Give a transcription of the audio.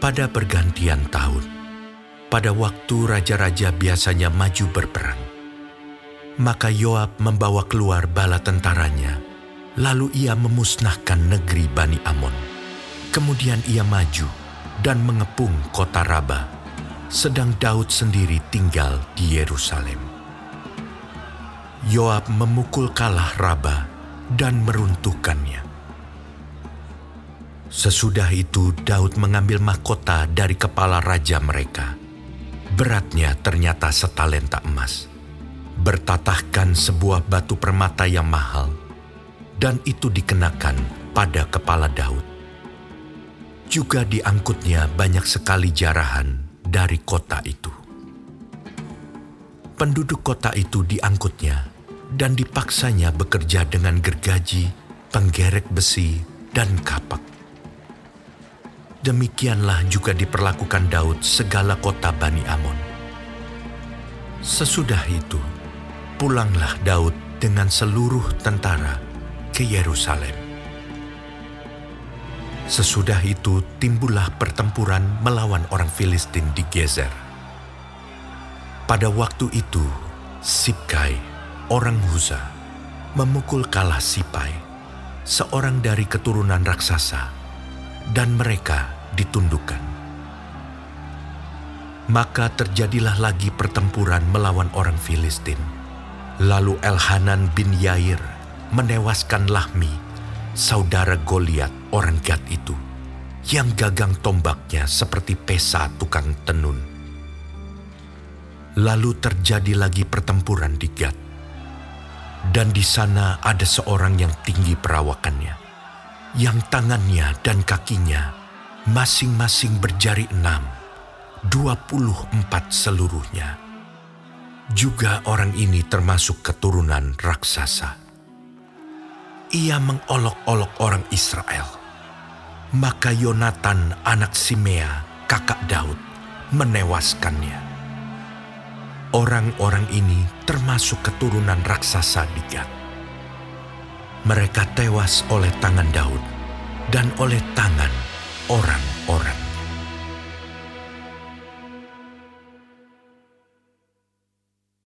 Pada pergantian tahun, pada waktu raja-raja biasanya maju berperang, maka Yoab membawa keluar bala tentaranya, lalu ia memusnahkan negeri Bani Amon. Kemudian ia maju dan mengepung kota Raba, sedang Daud sendiri tinggal di Yerusalem. Yoab memukul kalah Raba dan meruntuhkannya. Sesudah itu Daud mengambil mahkota dari kepala raja mereka. Beratnya ternyata setalenta emas. Bertatahkan sebuah batu permata yang mahal, dan itu dikenakan pada kepala Daud. Juga diangkutnya banyak sekali jarahan dari kota itu. Penduduk kota itu diangkutnya dan dipaksanya bekerja dengan gergaji, penggerek besi, dan kapak Demikianlah juga diperlakukan Daud segala kota Bani Amon. Sesudah itu, pulanglah Daud dengan seluruh tentara ke Yerusalem. Sesudah itu timbullah pertempuran melawan orang Filistin di Gezer. Pada waktu itu, Sibkai, orang Huza, memukul kalah Sipai, seorang dari keturunan raksasa, dan mereka ditundukkan. Maka terjadilah lagi pertempuran melawan orang Filistin. Lalu Elhanan bin Yair menewaskan Lahmi, saudara Goliat orang Gad itu, yang gagang tombaknya seperti pesa tukang tenun. Lalu terjadi lagi pertempuran di Gad. Dan di sana ada seorang yang tinggi perawakannya yang tangannya dan kakinya masing-masing berjari enam, dua puluh empat seluruhnya. Juga orang ini termasuk keturunan raksasa. Ia mengolok-olok orang Israel. Maka Yonatan anak Simea, kakak Daud, menewaskannya. Orang-orang ini termasuk keturunan raksasa di Gad mereka tewas oleh tangan Daud dan oleh tangan orang-orang